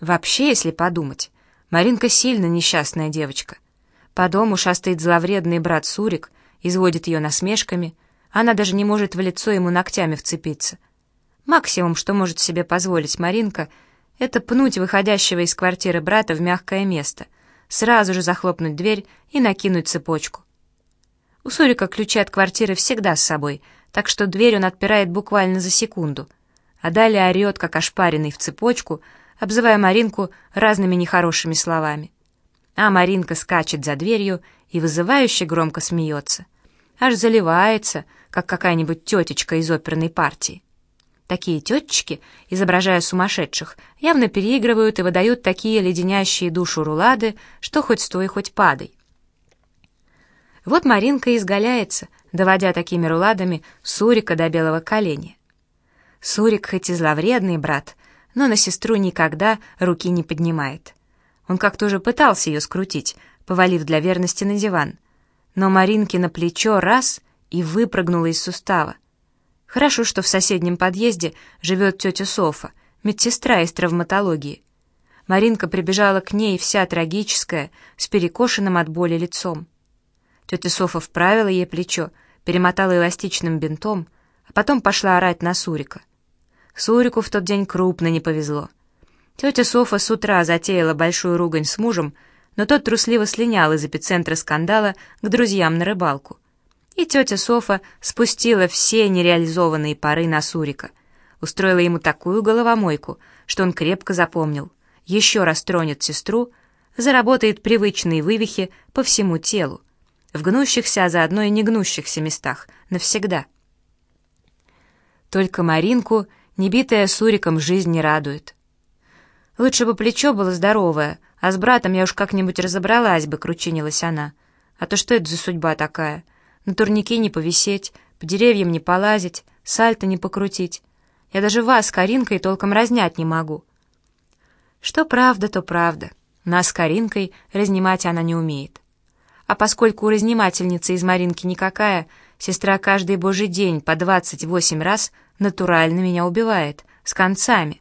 Вообще, если подумать, Маринка сильно несчастная девочка. По дому шастает зловредный брат Сурик, изводит ее насмешками, она даже не может в лицо ему ногтями вцепиться. Максимум, что может себе позволить Маринка, это пнуть выходящего из квартиры брата в мягкое место, сразу же захлопнуть дверь и накинуть цепочку. У Сурика ключи от квартиры всегда с собой, так что дверь он отпирает буквально за секунду, а далее орет, как ошпаренный в цепочку, обзывая Маринку разными нехорошими словами. А Маринка скачет за дверью и вызывающе громко смеется. Аж заливается, как какая-нибудь тетечка из оперной партии. Такие тетечки, изображая сумасшедших, явно переигрывают и выдают такие леденящие душу рулады, что хоть стой, хоть падай. Вот Маринка изгаляется, доводя такими руладами Сурика до белого коленя. Сурик хоть и зловредный брат, но на сестру никогда руки не поднимает. Он как-то уже пытался ее скрутить, повалив для верности на диван. Но Маринке на плечо раз и выпрыгнула из сустава. Хорошо, что в соседнем подъезде живет тетя Софа, медсестра из травматологии. Маринка прибежала к ней вся трагическая, с перекошенным от боли лицом. Тетя Софа вправила ей плечо, перемотала эластичным бинтом, а потом пошла орать на Сурика. Сурику в тот день крупно не повезло. Тетя Софа с утра затеяла большую ругань с мужем, но тот трусливо слинял из эпицентра скандала к друзьям на рыбалку и тетя Софа спустила все нереализованные пары на Сурика, устроила ему такую головомойку, что он крепко запомнил. Еще раз тронет сестру, заработает привычные вывихи по всему телу, в гнущихся, а заодно и не гнущихся местах, навсегда. Только Маринку, небитая Суриком, жизнь не радует. Лучше бы плечо было здоровое, а с братом я уж как-нибудь разобралась бы, кручинилась она. А то что это за судьба такая — на турнике не повисеть, по деревьям не полазить, сальто не покрутить. Я даже вас Каринкой толком разнять не могу. Что правда, то правда. Нас Каринкой разнимать она не умеет. А поскольку у разнимательницы из Маринки никакая, сестра каждый божий день по двадцать восемь раз натурально меня убивает, с концами.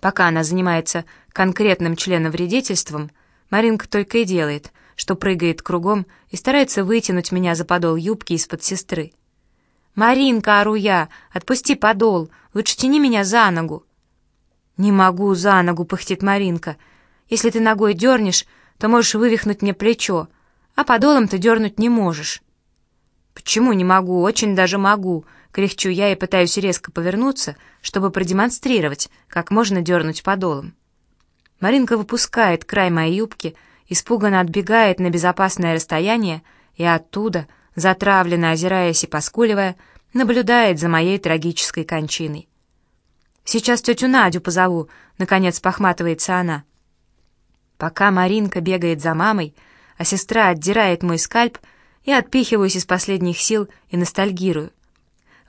Пока она занимается конкретным членовредительством, Маринка только и делает, что прыгает кругом и старается вытянуть меня за подол юбки из-под сестры. «Маринка, ору я, отпусти подол, лучше тяни меня за ногу». «Не могу за ногу», — пыхтит Маринка. «Если ты ногой дернешь, то можешь вывихнуть мне плечо, а подолом ты дернуть не можешь». «Почему не могу? Очень даже могу», — кряхчу я и пытаюсь резко повернуться, чтобы продемонстрировать, как можно дернуть подолом. Маринка выпускает край моей юбки — испуганно отбегает на безопасное расстояние и оттуда, затравленно озираясь и поскуливая, наблюдает за моей трагической кончиной. «Сейчас тетю Надю позову», — наконец похматывается она. Пока Маринка бегает за мамой, а сестра отдирает мой скальп, я отпихиваюсь из последних сил и ностальгирую.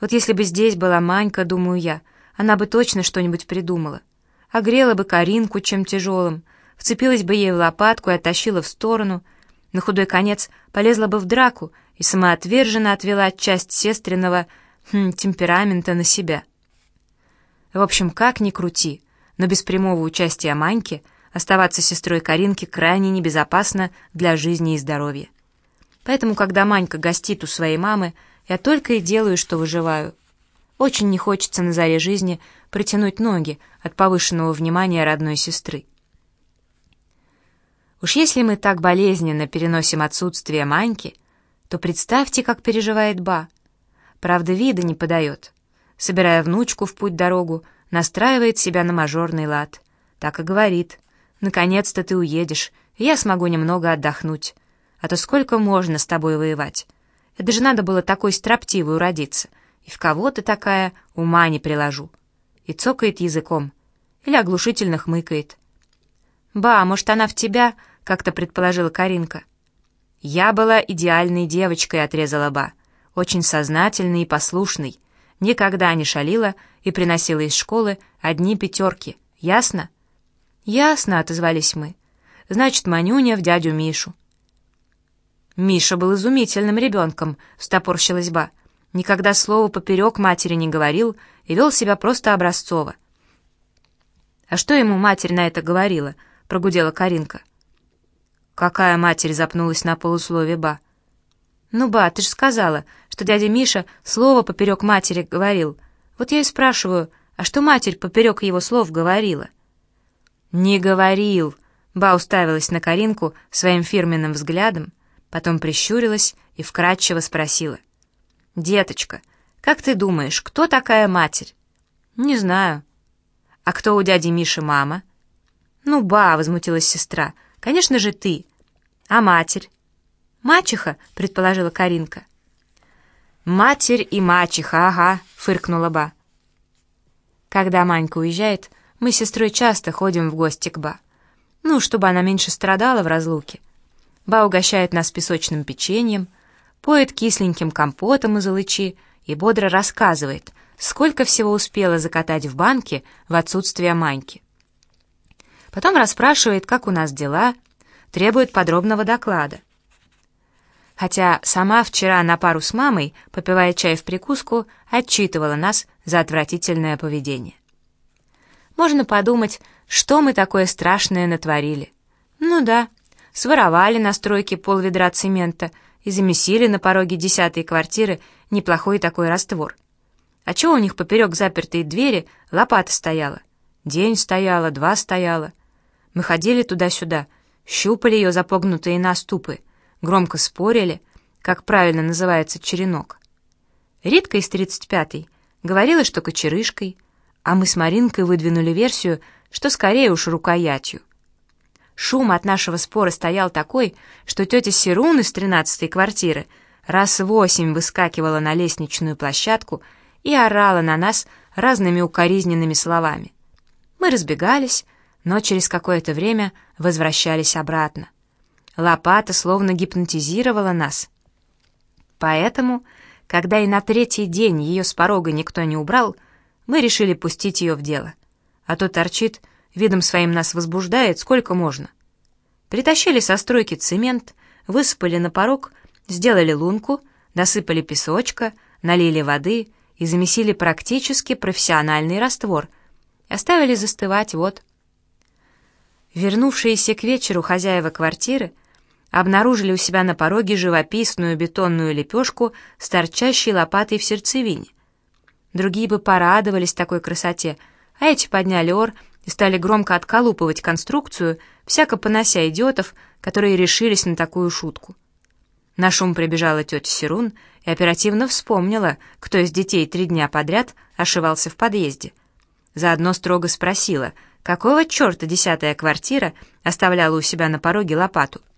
Вот если бы здесь была Манька, думаю я, она бы точно что-нибудь придумала. Огрела бы Каринку чем тяжелым, вцепилась бы ей в лопатку и оттащила в сторону, на худой конец полезла бы в драку и самоотверженно отвела часть сестренного хм, темперамента на себя. В общем, как ни крути, но без прямого участия Маньки оставаться сестрой Каринки крайне небезопасно для жизни и здоровья. Поэтому, когда Манька гостит у своей мамы, я только и делаю, что выживаю. Очень не хочется на заре жизни протянуть ноги от повышенного внимания родной сестры. Уж если мы так болезненно переносим отсутствие Маньки, то представьте, как переживает Ба. Правда, вида не подает. Собирая внучку в путь-дорогу, настраивает себя на мажорный лад. Так и говорит. «Наконец-то ты уедешь, и я смогу немного отдохнуть. А то сколько можно с тобой воевать? Это же надо было такой строптивой уродиться. И в кого ты такая, ума не приложу». И цокает языком. Или оглушительно хмыкает. «Ба, может, она в тебя?» — как-то предположила Каринка. «Я была идеальной девочкой», — отрезала Ба. «Очень сознательной и послушной. Никогда не шалила и приносила из школы одни пятерки. Ясно?» «Ясно», — отозвались мы. «Значит, Манюня в дядю Мишу». «Миша был изумительным ребенком», — встопорщилась Ба. «Никогда слова поперек матери не говорил и вел себя просто образцово. «А что ему матерь на это говорила?» — прогудела Каринка. «Какая матерь?» — запнулась на полуслове Ба. «Ну, ба, ты же сказала, что дядя Миша слово поперек матери говорил. Вот я и спрашиваю, а что матерь поперек его слов говорила?» «Не говорил!» — Ба уставилась на Каринку своим фирменным взглядом, потом прищурилась и вкратчиво спросила. «Деточка, как ты думаешь, кто такая матерь?» «Не знаю». «А кто у дяди Миши мама?» «Ну, ба!» — возмутилась сестра. «Конечно же ты. А матерь?» «Мачеха», — предположила Каринка. «Матерь и мачеха, ага», — фыркнула Ба. Когда Манька уезжает, мы с сестрой часто ходим в гости к Ба. Ну, чтобы она меньше страдала в разлуке. Ба угощает нас песочным печеньем, поет кисленьким компотом из алычи и бодро рассказывает, сколько всего успела закатать в банке в отсутствие Маньки. Потом расспрашивает, как у нас дела, требует подробного доклада хотя сама вчера на пару с мамой, попивая чай в прикуску, отчитывала нас за отвратительное поведение. Можно подумать, что мы такое страшное натворили. Ну да, своровали на стройке полведра цемента и замесили на пороге десятой квартиры неплохой такой раствор. А чего у них поперек запертой двери лопата стояла? День стояла, два стояла. Мы ходили туда-сюда, щупали ее запогнутые наступы, громко спорили, как правильно называется черенок. Ритка из 35-й говорила, что кочерышкой, а мы с Маринкой выдвинули версию, что скорее уж рукоятью. Шум от нашего спора стоял такой, что тетя Сирун из 13-й квартиры раз восемь выскакивала на лестничную площадку и орала на нас разными укоризненными словами. Мы разбегались, но через какое-то время возвращались обратно. Лопата словно гипнотизировала нас. Поэтому, когда и на третий день ее с порога никто не убрал, мы решили пустить ее в дело. А то торчит, видом своим нас возбуждает, сколько можно. Притащили со стройки цемент, высыпали на порог, сделали лунку, насыпали песочка, налили воды и замесили практически профессиональный раствор. Оставили застывать, вот. Вернувшиеся к вечеру хозяева квартиры обнаружили у себя на пороге живописную бетонную лепешку с торчащей лопатой в сердцевине. Другие бы порадовались такой красоте, а эти подняли ор и стали громко отколупывать конструкцию, всяко понося идиотов, которые решились на такую шутку. На шум прибежала тетя Сирун и оперативно вспомнила, кто из детей три дня подряд ошивался в подъезде. Заодно строго спросила, какого черта десятая квартира оставляла у себя на пороге лопату —